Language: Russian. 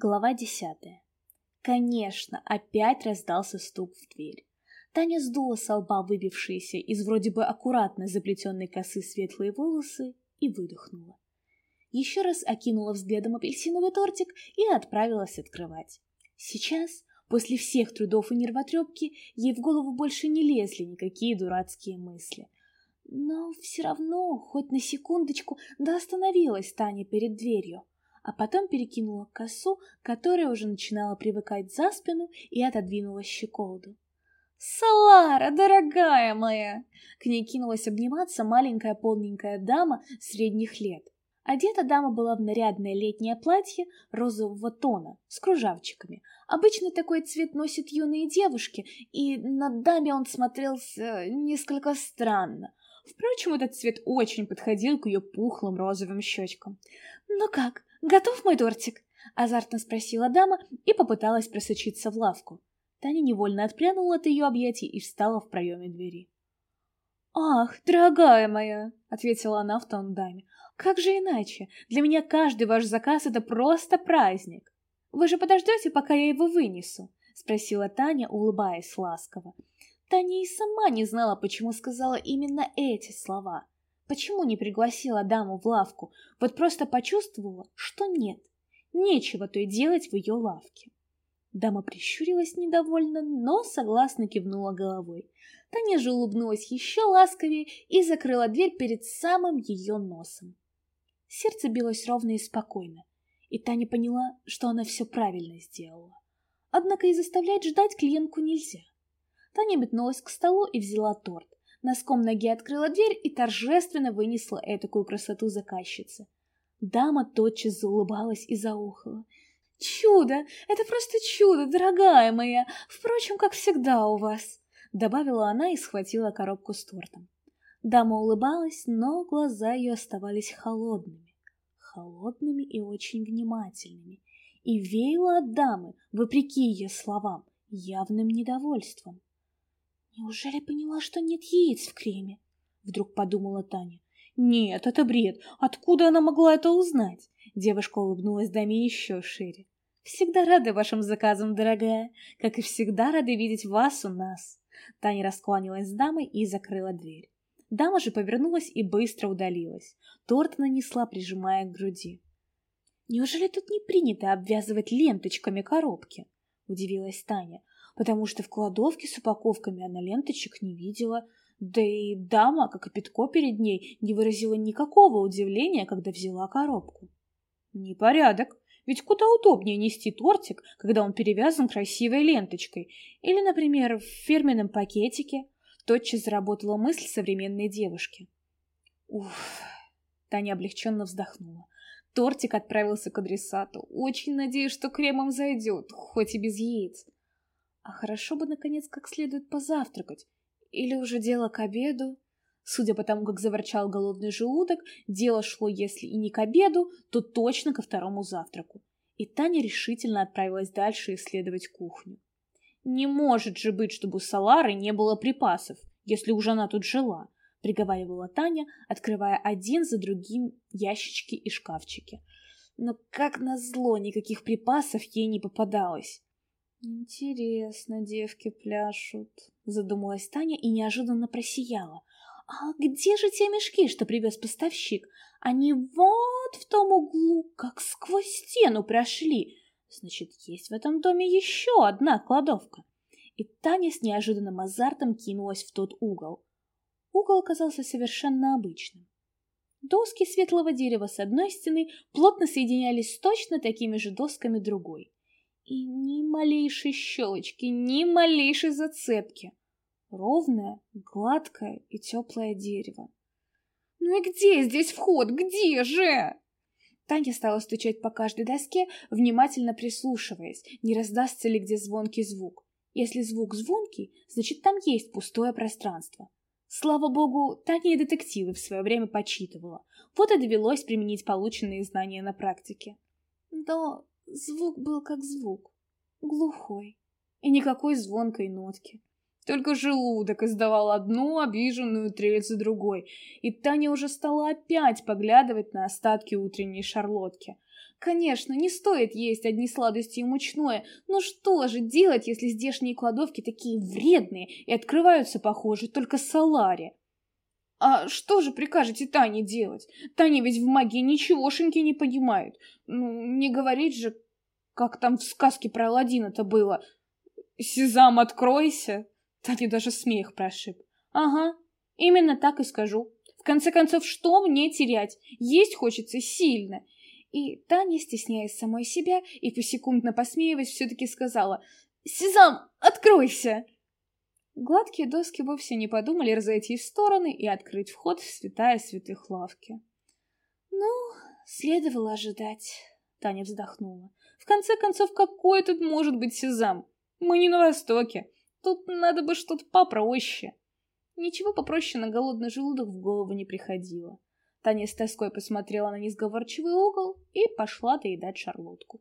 Глава десятая. Конечно, опять раздался стук в дверь. Таня сдула с лба выбившиеся из вроде бы аккуратно заплетенной косы светлые волосы и выдохнула. Еще раз окинула взглядом апельсиновый тортик и отправилась открывать. Сейчас, после всех трудов и нервотрепки, ей в голову больше не лезли никакие дурацкие мысли. Но все равно, хоть на секундочку, да остановилась Таня перед дверью а потом перекинула косу, которая уже начинала привыкать за спину, и отодвинула щеколду. «Салара, дорогая моя!» К ней кинулась обниматься маленькая полненькая дама средних лет. Одета дама была в нарядное летнее платье розового тона с кружавчиками. Обычно такой цвет носят юные девушки, и на даме он смотрелся несколько странно. Впрочем, этот цвет очень подходил к ее пухлым розовым щечкам. «Ну как, готов мой тортик?» — азартно спросила дама и попыталась просочиться в лавку. Таня невольно отпрянула от ее объятий и встала в проеме двери. «Ах, дорогая моя!» — ответила она в тон даме. «Как же иначе? Для меня каждый ваш заказ — это просто праздник. Вы же подождете, пока я его вынесу?» — спросила Таня, улыбаясь ласково. Таня и сама не знала, почему сказала именно эти слова. Почему не пригласила даму в лавку? Вот просто почувствовала, что нет. Нечего то и делать в ее лавке. Дама прищурилась недовольно, но согласно кивнула головой. Таня же улыбнулась еще ласковее и закрыла дверь перед самым ее носом. Сердце билось ровно и спокойно, и Таня поняла, что она все правильно сделала. Однако и заставлять ждать клиентку нельзя. Таня метнулась к столу и взяла торт. Носком ноги открыла дверь и торжественно вынесла этакую красоту заказчице. Дама тотчас заулыбалась и заухала. «Чудо! Это просто чудо, дорогая моя! Впрочем, как всегда у вас!» Добавила она и схватила коробку с тортом. Дама улыбалась, но глаза ее оставались холодными. Холодными и очень внимательными. И веяло от дамы, вопреки ее словам, явным недовольством. Неужели поняла, что нет яиц в креме? Вдруг подумала Таня. Нет, это бред. Откуда она могла это узнать? Девушка улыбнулась даме еще шире. Всегда рада вашим заказам, дорогая. Как и всегда рады видеть вас у нас. Таня раскланялась с дамой и закрыла дверь. Дама же повернулась и быстро удалилась. Торт нанесла, прижимая к груди. «Неужели тут не принято обвязывать ленточками коробки?» — удивилась Таня потому что в кладовке с упаковками она ленточек не видела, да и дама, как и Петко перед ней, не выразила никакого удивления, когда взяла коробку. Непорядок, ведь куда удобнее нести тортик, когда он перевязан красивой ленточкой, или, например, в фирменном пакетике. Тотчас заработала мысль современной девушки. Уф, Таня облегченно вздохнула. Тортик отправился к адресату. Очень надеюсь, что кремом зайдет, хоть и без яиц. А хорошо бы, наконец, как следует позавтракать. Или уже дело к обеду. Судя по тому, как заворчал голодный желудок, дело шло, если и не к обеду, то точно ко второму завтраку. И Таня решительно отправилась дальше исследовать кухню. Не может же быть, чтобы у Салары не было припасов, если уже она тут жила, приговаривала Таня, открывая один за другим ящички и шкафчики. Но как назло, никаких припасов ей не попадалось. «Интересно, девки пляшут», — задумалась Таня и неожиданно просияла. «А где же те мешки, что привез поставщик? Они вот в том углу, как сквозь стену прошли. Значит, есть в этом доме еще одна кладовка». И Таня с неожиданным азартом кинулась в тот угол. Угол оказался совершенно обычным. Доски светлого дерева с одной стены плотно соединялись с точно такими же досками другой и ни малейшей щелочки, ни малейшей зацепки. Ровное, гладкое и теплое дерево. «Ну и где здесь вход? Где же?» Таня стала стучать по каждой доске, внимательно прислушиваясь, не раздастся ли где звонкий звук. Если звук звонкий, значит там есть пустое пространство. Слава богу, Таня и детективы в свое время почитывала. Вот и довелось применить полученные знания на практике. Но Звук был как звук, глухой, и никакой звонкой нотки. Только желудок издавал одну обиженную трель за другой, и Таня уже стала опять поглядывать на остатки утренней шарлотки. Конечно, не стоит есть одни сладости и мучное, но что же делать, если здешние кладовки такие вредные и открываются, похоже, только саларе? А что же прикажете Тане делать? Таня ведь в магии ничегошеньки не понимает. Ну, не говорить же, как там в сказке про Аладдина-то было. «Сезам, откройся!» Таня даже смех прошиб. «Ага, именно так и скажу. В конце концов, что мне терять? Есть хочется сильно». И Таня, стесняясь самой себя и посекундно посмеиваясь, все-таки сказала «Сезам, откройся!» Гладкие доски вовсе не подумали разойтись в стороны и открыть вход в святая святых лавки. «Ну, следовало ожидать», — Таня вздохнула. «В конце концов, какой тут может быть сезам? Мы не на Востоке. Тут надо бы что-то попроще». Ничего попроще на голодный желудок в голову не приходило. Таня с тоской посмотрела на несговорчивый угол и пошла доедать шарлотку.